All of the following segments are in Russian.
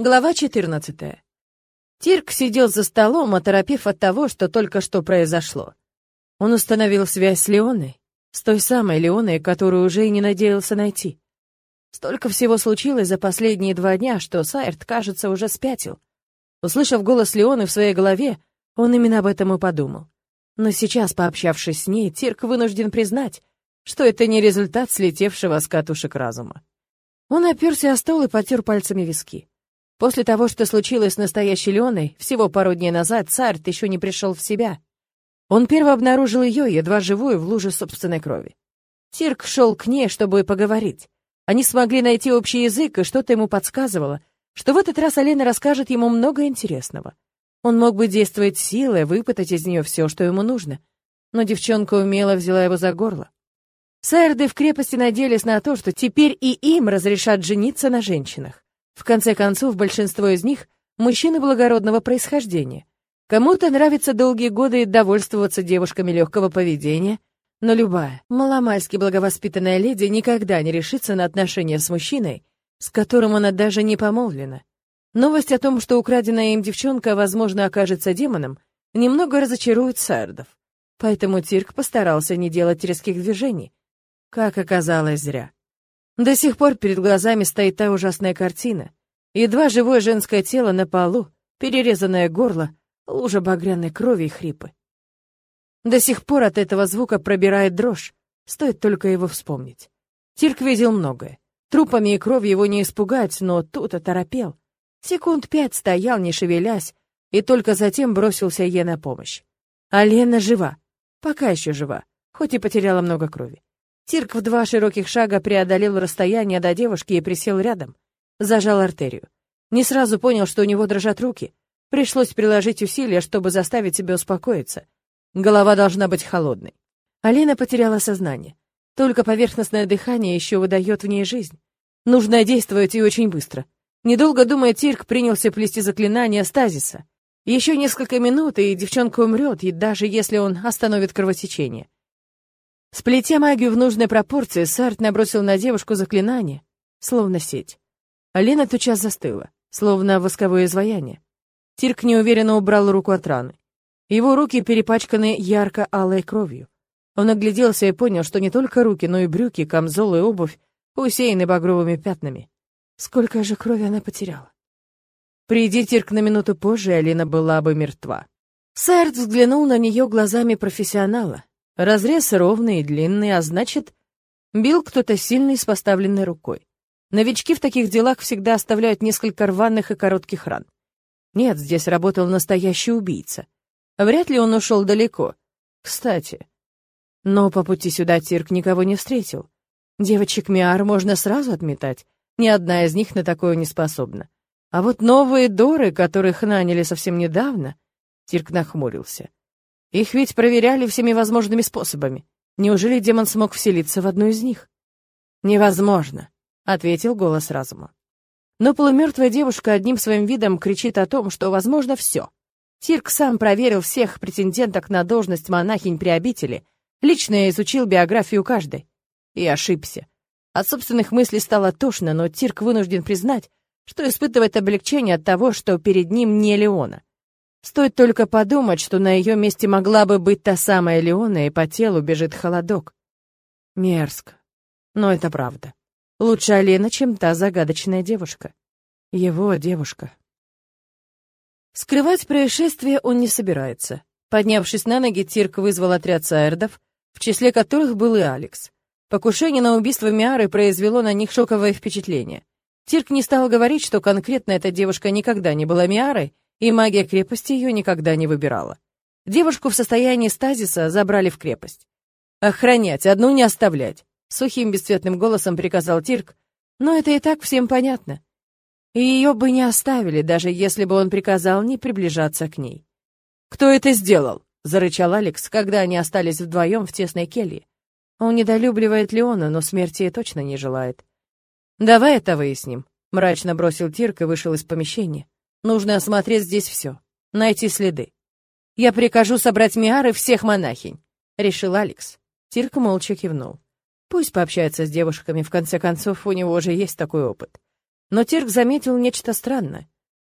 Глава 14. Тирк сидел за столом, оторопев от того, что только что произошло. Он установил связь с Леоной, с той самой Леоной, которую уже и не надеялся найти. Столько всего случилось за последние два дня, что Сайрт, кажется, уже спятил. Услышав голос Леоны в своей голове, он именно об этом и подумал. Но сейчас, пообщавшись с ней, Тирк вынужден признать, что это не результат слетевшего с катушек разума. Он оперся о стол и потер пальцами виски. После того, что случилось с настоящей Леной, всего пару дней назад царь еще не пришел в себя. Он первый обнаружил ее, едва живую, в луже собственной крови. Тирк шел к ней, чтобы поговорить. Они смогли найти общий язык, и что-то ему подсказывало, что в этот раз Алена расскажет ему много интересного. Он мог бы действовать силой, выпытать из нее все, что ему нужно. Но девчонка умело взяла его за горло. Сэрды в крепости надеялись на то, что теперь и им разрешат жениться на женщинах. В конце концов, большинство из них — мужчины благородного происхождения. Кому-то нравится долгие годы довольствоваться девушками легкого поведения, но любая, маломальски благовоспитанная леди никогда не решится на отношения с мужчиной, с которым она даже не помолвлена. Новость о том, что украденная им девчонка, возможно, окажется демоном, немного разочарует Сардов. Поэтому Тирк постарался не делать резких движений. Как оказалось, зря. До сих пор перед глазами стоит та ужасная картина. Едва живое женское тело на полу, перерезанное горло, лужа багряной крови и хрипы. До сих пор от этого звука пробирает дрожь, стоит только его вспомнить. Тирк видел многое. Трупами и кровью его не испугать, но тут оторопел. Секунд пять стоял, не шевелясь, и только затем бросился ей на помощь. А Лена жива, пока еще жива, хоть и потеряла много крови. Тирк в два широких шага преодолел расстояние до девушки и присел рядом. Зажал артерию. Не сразу понял, что у него дрожат руки. Пришлось приложить усилия, чтобы заставить себя успокоиться. Голова должна быть холодной. Алина потеряла сознание. Только поверхностное дыхание еще выдает в ней жизнь. Нужно действовать и очень быстро. Недолго думая, Тирк принялся плести заклинание стазиса. Еще несколько минут, и девчонка умрет, и даже если он остановит кровотечение. Сплетя магию в нужной пропорции, Сарт набросил на девушку заклинание, словно сеть. Алина тотчас застыла, словно восковое изваяние. Тирк неуверенно убрал руку от раны. Его руки перепачканы ярко-алой кровью. Он огляделся и понял, что не только руки, но и брюки, камзол и обувь усеяны багровыми пятнами. Сколько же крови она потеряла? Приди Тирк на минуту позже, Алина была бы мертва. Сэрт взглянул на нее глазами профессионала. Разрез ровный и длинный, а значит, бил кто-то сильный с поставленной рукой. Новички в таких делах всегда оставляют несколько рваных и коротких ран. Нет, здесь работал настоящий убийца. Вряд ли он ушел далеко. Кстати. Но по пути сюда Тирк никого не встретил. Девочек Миар можно сразу отметать. Ни одна из них на такое не способна. А вот новые Доры, которых наняли совсем недавно... Тирк нахмурился. Их ведь проверяли всеми возможными способами. Неужели демон смог вселиться в одну из них? Невозможно, ответил голос разума. Но полумертвая девушка одним своим видом кричит о том, что возможно все. Тирк сам проверил всех претенденток на должность монахинь при обители, лично изучил биографию каждой. И ошибся. От собственных мыслей стало тошно, но Тирк вынужден признать, что испытывает облегчение от того, что перед ним не Леона. Стоит только подумать, что на ее месте могла бы быть та самая Леона, и по телу бежит холодок. Мерзко. Но это правда. Лучше Алена, чем та загадочная девушка. Его девушка. Скрывать происшествие он не собирается. Поднявшись на ноги, Тирк вызвал отряд саэрдов, в числе которых был и Алекс. Покушение на убийство Миары произвело на них шоковое впечатление. Тирк не стал говорить, что конкретно эта девушка никогда не была Миарой, и магия крепости ее никогда не выбирала. Девушку в состоянии стазиса забрали в крепость. «Охранять, одну не оставлять», — сухим бесцветным голосом приказал Тирк, но это и так всем понятно. И ее бы не оставили, даже если бы он приказал не приближаться к ней. «Кто это сделал?» — зарычал Алекс, когда они остались вдвоем в тесной келье. Он недолюбливает Леона, но смерти точно не желает. «Давай это выясним», — мрачно бросил Тирк и вышел из помещения. Нужно осмотреть здесь все, найти следы. Я прикажу собрать Миары всех монахинь, решил Алекс. Тирк молча кивнул. Пусть пообщается с девушками, в конце концов, у него уже есть такой опыт. Но Тирк заметил нечто странное.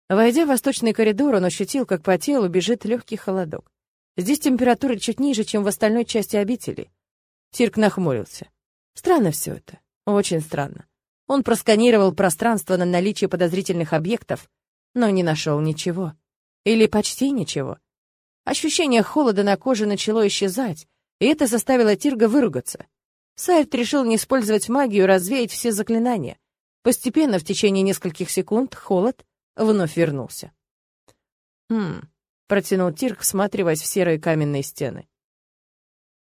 Войдя в восточный коридор, он ощутил, как по телу бежит легкий холодок. Здесь температура чуть ниже, чем в остальной части обители. Тирк нахмурился. Странно все это. Очень странно. Он просканировал пространство на наличие подозрительных объектов, но не нашел ничего. Или почти ничего. Ощущение холода на коже начало исчезать, и это заставило Тирга выругаться. Сайрт решил не использовать магию, развеять все заклинания. Постепенно, в течение нескольких секунд, холод вновь вернулся. «Хм...» — протянул Тирк, всматриваясь в серые каменные стены.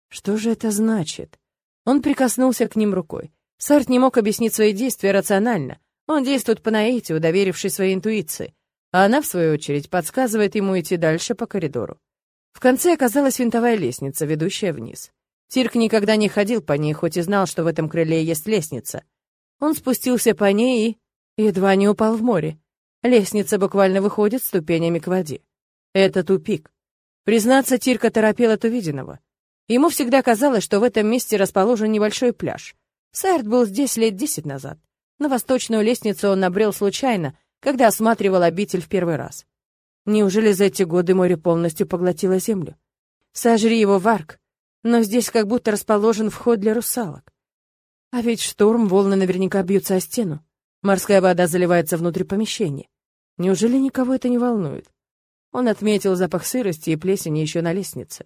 «Что же это значит?» Он прикоснулся к ним рукой. Сарт не мог объяснить свои действия рационально. Он действует по наитию, доверившись своей интуиции, а она, в свою очередь, подсказывает ему идти дальше по коридору. В конце оказалась винтовая лестница, ведущая вниз. Тирк никогда не ходил по ней, хоть и знал, что в этом крыле есть лестница. Он спустился по ней и едва не упал в море. Лестница буквально выходит ступенями к воде. Это тупик. Признаться, Тирка торопел от увиденного. Ему всегда казалось, что в этом месте расположен небольшой пляж. Сайрт был здесь лет десять назад. На восточную лестницу он набрел случайно, когда осматривал обитель в первый раз. Неужели за эти годы море полностью поглотило землю? Сожри его, Варк, но здесь как будто расположен вход для русалок. А ведь шторм, волны наверняка бьются о стену. Морская вода заливается внутрь помещения. Неужели никого это не волнует? Он отметил запах сырости и плесени еще на лестнице.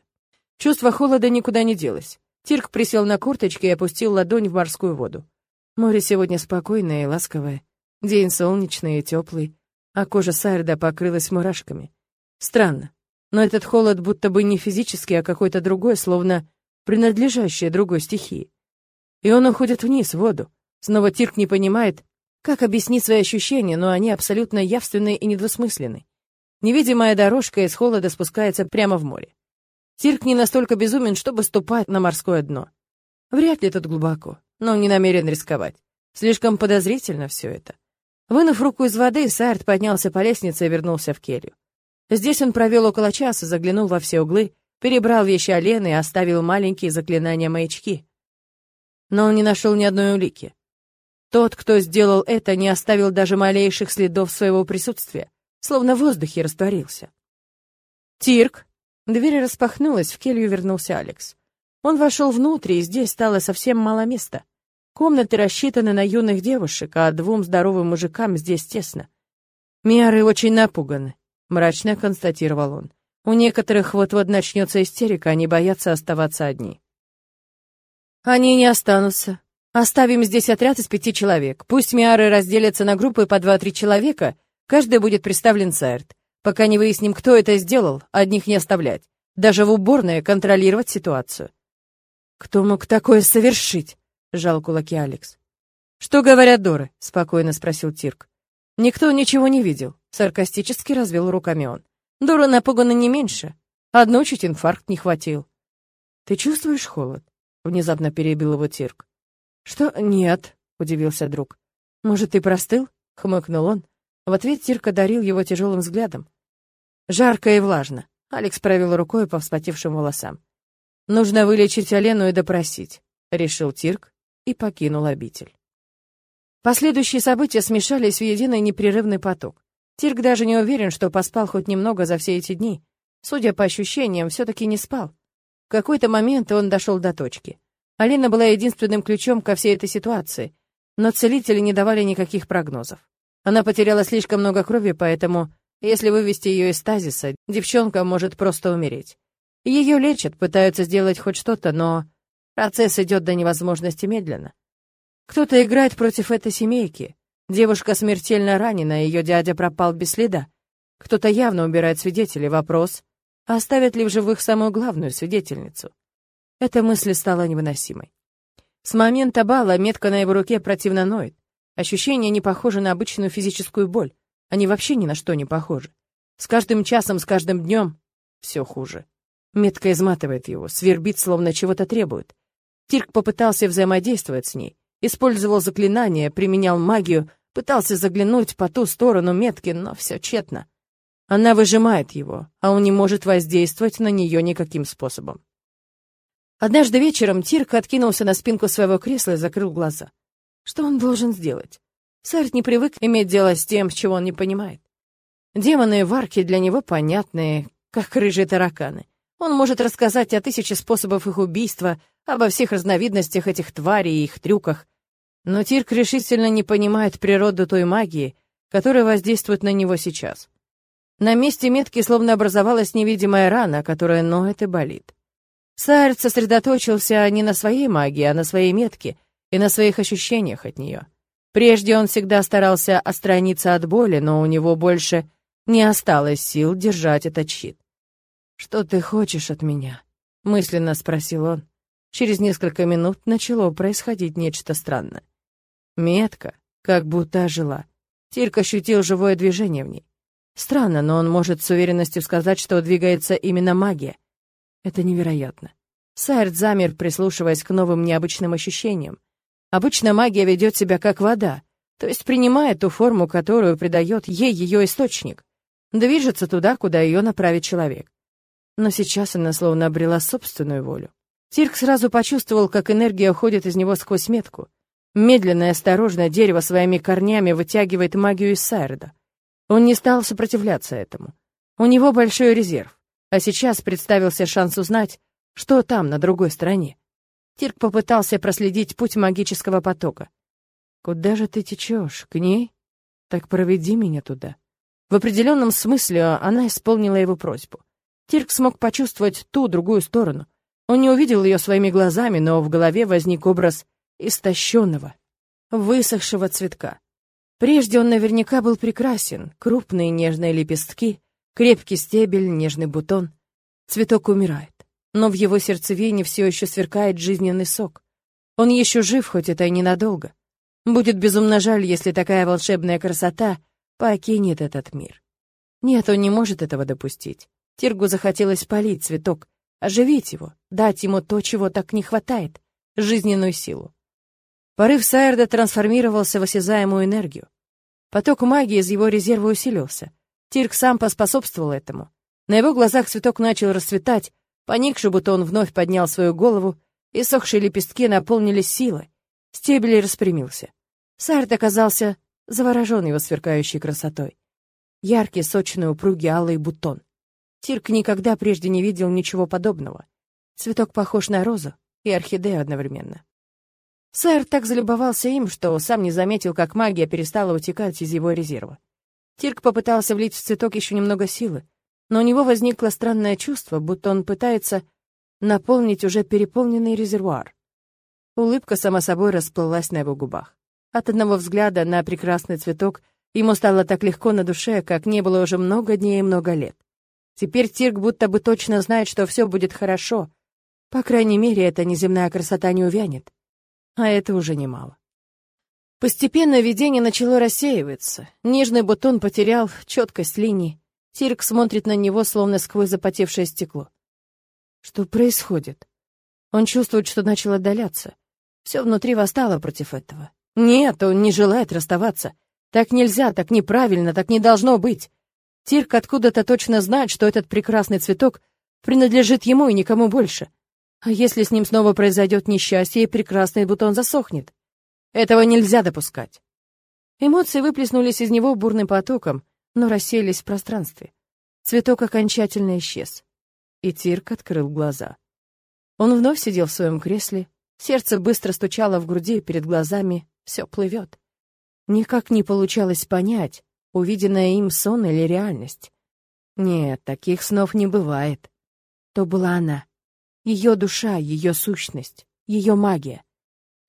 Чувство холода никуда не делось. Тирк присел на курточке и опустил ладонь в морскую воду. Море сегодня спокойное и ласковое. День солнечный и теплый, а кожа Сайрда покрылась мурашками. Странно, но этот холод будто бы не физический, а какой-то другой, словно принадлежащий другой стихии. И он уходит вниз, в воду. Снова Тирк не понимает, как объяснить свои ощущения, но они абсолютно явственны и недвусмысленны. Невидимая дорожка из холода спускается прямо в море. Тирк не настолько безумен, чтобы ступать на морское дно. Вряд ли тут глубоко, но он не намерен рисковать. Слишком подозрительно все это. Вынув руку из воды, Сайрт поднялся по лестнице и вернулся в келью. Здесь он провел около часа, заглянул во все углы, перебрал вещи Алены и оставил маленькие заклинания-маячки. Но он не нашел ни одной улики. Тот, кто сделал это, не оставил даже малейших следов своего присутствия, словно в воздухе растворился. «Тирк!» Дверь распахнулась, в келью вернулся Алекс. Он вошел внутрь, и здесь стало совсем мало места. Комнаты рассчитаны на юных девушек, а двум здоровым мужикам здесь тесно. Миары очень напуганы, мрачно констатировал он. У некоторых вот-вот начнется истерика, они боятся оставаться одни. Они не останутся. Оставим здесь отряд из пяти человек. Пусть Миары разделятся на группы по два-три человека, каждый будет представлен Сайрт. Пока не выясним, кто это сделал, одних не оставлять. Даже в уборной контролировать ситуацию. «Кто мог такое совершить?» — жал кулаки Алекс. «Что говорят Доры?» — спокойно спросил Тирк. «Никто ничего не видел», — саркастически развел руками он. «Дора напугана не меньше. Одну чуть инфаркт не хватил». «Ты чувствуешь холод?» — внезапно перебил его Тирк. «Что? Нет», — удивился друг. «Может, ты простыл?» — хмыкнул он. В ответ Тирк одарил его тяжелым взглядом. Жарко и влажно. Алекс провел рукой по вспотевшим волосам. Нужно вылечить Олену и допросить, решил Тирк и покинул обитель. Последующие события смешались в единый непрерывный поток. Тирк даже не уверен, что поспал хоть немного за все эти дни. Судя по ощущениям, все-таки не спал. В какой-то момент он дошел до точки. Алина была единственным ключом ко всей этой ситуации, но целители не давали никаких прогнозов. Она потеряла слишком много крови, поэтому если вывести ее из стазиса, девчонка может просто умереть. Ее лечат, пытаются сделать хоть что-то, но процесс идет до невозможности медленно. Кто-то играет против этой семейки. Девушка смертельно ранена, ее дядя пропал без следа. Кто-то явно убирает свидетелей. Вопрос, оставят ли в живых самую главную свидетельницу? Эта мысль стала невыносимой. С момента бала метка на его руке противно ноет. Ощущение не похоже на обычную физическую боль. Они вообще ни на что не похожи. С каждым часом, с каждым днем все хуже. Метка изматывает его, свербит, словно чего-то требует. Тирк попытался взаимодействовать с ней, использовал заклинания, применял магию, пытался заглянуть по ту сторону метки, но все тщетно. Она выжимает его, а он не может воздействовать на нее никаким способом. Однажды вечером Тирк откинулся на спинку своего кресла и закрыл глаза. Что он должен сделать? Сарт не привык иметь дело с тем, чего он не понимает. Демоны и варки для него понятные, как рыжие тараканы. Он может рассказать о тысяче способов их убийства, обо всех разновидностях этих тварей и их трюках. Но Тирк решительно не понимает природу той магии, которая воздействует на него сейчас. На месте метки словно образовалась невидимая рана, которая ноет и болит. Сарт сосредоточился не на своей магии, а на своей метке и на своих ощущениях от нее. Прежде он всегда старался отстраниться от боли, но у него больше не осталось сил держать этот щит. «Что ты хочешь от меня?» — мысленно спросил он. Через несколько минут начало происходить нечто странное. Метка как будто ожила. Тирк ощутил живое движение в ней. Странно, но он может с уверенностью сказать, что двигается именно магия. Это невероятно. Сайрт замер, прислушиваясь к новым необычным ощущениям. Обычно магия ведет себя как вода, то есть принимает ту форму, которую придает ей ее источник движется туда, куда ее направит человек. Но сейчас она словно обрела собственную волю. Тирк сразу почувствовал, как энергия уходит из него сквозь метку. Медленно и осторожно дерево своими корнями вытягивает магию из Сайрда. Он не стал сопротивляться этому. У него большой резерв, а сейчас представился шанс узнать, что там, на другой стороне. Тирк попытался проследить путь магического потока. «Куда же ты течешь? К ней? Так проведи меня туда». В определенном смысле она исполнила его просьбу. Тирк смог почувствовать ту другую сторону. Он не увидел ее своими глазами, но в голове возник образ истощенного, высохшего цветка. Прежде он наверняка был прекрасен. Крупные нежные лепестки, крепкий стебель, нежный бутон. Цветок умирает, но в его сердцевине все еще сверкает жизненный сок. Он еще жив, хоть это и ненадолго. Будет безумно жаль, если такая волшебная красота покинет этот мир. Нет, он не может этого допустить. Тиргу захотелось полить цветок, оживить его, дать ему то, чего так не хватает — жизненную силу. Порыв Сайерда трансформировался в осязаемую энергию. Поток магии из его резерва усилился. Тирк сам поспособствовал этому. На его глазах цветок начал расцветать, поникший бутон вновь поднял свою голову, и сохшие лепестки наполнились силой. Стебель распрямился. Сайерд оказался заворожен его сверкающей красотой. Яркий, сочный, упругий алый бутон. Тирк никогда прежде не видел ничего подобного. Цветок похож на розу и орхидею одновременно. Сэр так залюбовался им, что сам не заметил, как магия перестала утекать из его резерва. Тирк попытался влить в цветок еще немного силы, но у него возникло странное чувство, будто он пытается наполнить уже переполненный резервуар. Улыбка сама собой расплылась на его губах. От одного взгляда на прекрасный цветок ему стало так легко на душе, как не было уже много дней и много лет. Теперь Тирк будто бы точно знает, что все будет хорошо. По крайней мере, эта неземная красота не увянет. А это уже немало. Постепенно видение начало рассеиваться. Нежный бутон потерял четкость линий. Тирк смотрит на него, словно сквозь запотевшее стекло. Что происходит? Он чувствует, что начал отдаляться. Все внутри восстало против этого. Нет, он не желает расставаться. Так нельзя, так неправильно, так не должно быть. Тирк откуда-то точно знает, что этот прекрасный цветок принадлежит ему и никому больше. А если с ним снова произойдет несчастье, и прекрасный бутон засохнет? Этого нельзя допускать. Эмоции выплеснулись из него бурным потоком, но рассеялись в пространстве. Цветок окончательно исчез. И Тирк открыл глаза. Он вновь сидел в своем кресле, сердце быстро стучало в груди, перед глазами все плывет. Никак не получалось понять, увиденное им сон или реальность. Нет, таких снов не бывает. То была она. Ее душа, ее сущность, ее магия.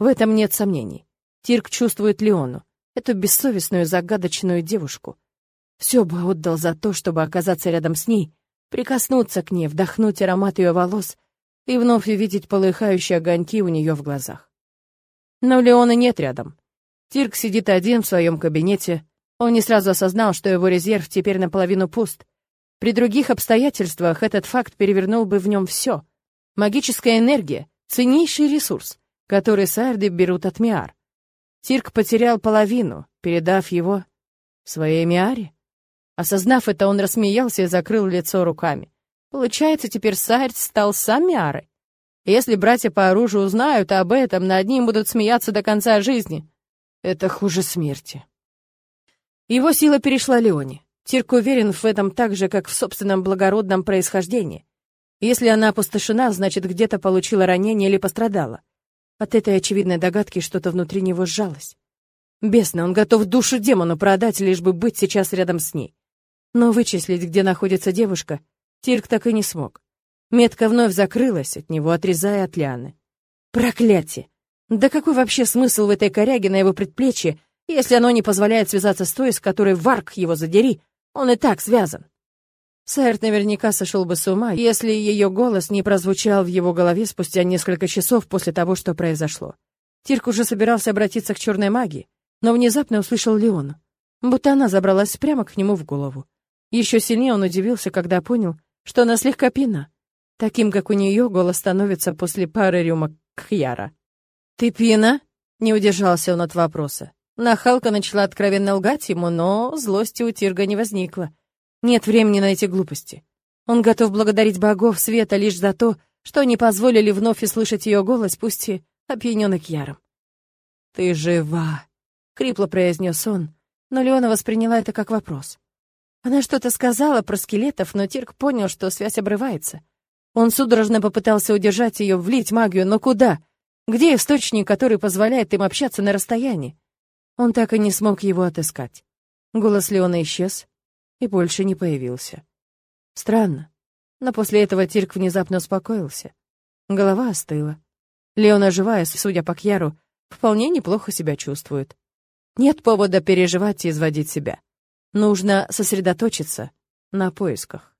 В этом нет сомнений. Тирк чувствует Леону, эту бессовестную загадочную девушку. Все бы отдал за то, чтобы оказаться рядом с ней, прикоснуться к ней, вдохнуть аромат ее волос и вновь увидеть полыхающие огоньки у нее в глазах. Но Леона нет рядом. Тирк сидит один в своем кабинете. Он не сразу осознал, что его резерв теперь наполовину пуст. При других обстоятельствах этот факт перевернул бы в нем все. Магическая энергия — ценнейший ресурс, который сарды берут от Миар. Тирк потерял половину, передав его своей Миаре. Осознав это, он рассмеялся и закрыл лицо руками. Получается, теперь Сайрт стал сам Миарой. Если братья по оружию узнают об этом, над ним будут смеяться до конца жизни. Это хуже смерти. Его сила перешла Леоне. Тирк уверен в этом так же, как в собственном благородном происхождении. Если она опустошена, значит, где-то получила ранение или пострадала. От этой очевидной догадки что-то внутри него сжалось. Бесно, он готов душу демону продать, лишь бы быть сейчас рядом с ней. Но вычислить, где находится девушка, Тирк так и не смог. Метка вновь закрылась от него, отрезая от Лианы. Проклятие! Да какой вообще смысл в этой коряге на его предплечье, если оно не позволяет связаться с той, с которой Варк его задери, он и так связан. Сайрт наверняка сошел бы с ума, если ее голос не прозвучал в его голове спустя несколько часов после того, что произошло. Тирк уже собирался обратиться к черной магии, но внезапно услышал Леону, будто она забралась прямо к нему в голову. Еще сильнее он удивился, когда понял, что она слегка пьяна. Таким, как у нее, голос становится после пары рюмок Кхьяра. «Ты пьяна?» — не удержался он от вопроса. Нахалка начала откровенно лгать ему, но злости у Тирга не возникло. Нет времени на эти глупости. Он готов благодарить богов света лишь за то, что они позволили вновь услышать ее голос, пусть и опьяненный Кьяром. «Ты жива!» — хрипло произнес он, но Леона восприняла это как вопрос. Она что-то сказала про скелетов, но Тирк понял, что связь обрывается. Он судорожно попытался удержать ее, влить магию, но куда? Где источник, который позволяет им общаться на расстоянии? Он так и не смог его отыскать. Голос Леона исчез и больше не появился. Странно, но после этого Тирк внезапно успокоился. Голова остыла. Леона живая, судя по Кьяру, вполне неплохо себя чувствует. Нет повода переживать и изводить себя. Нужно сосредоточиться на поисках.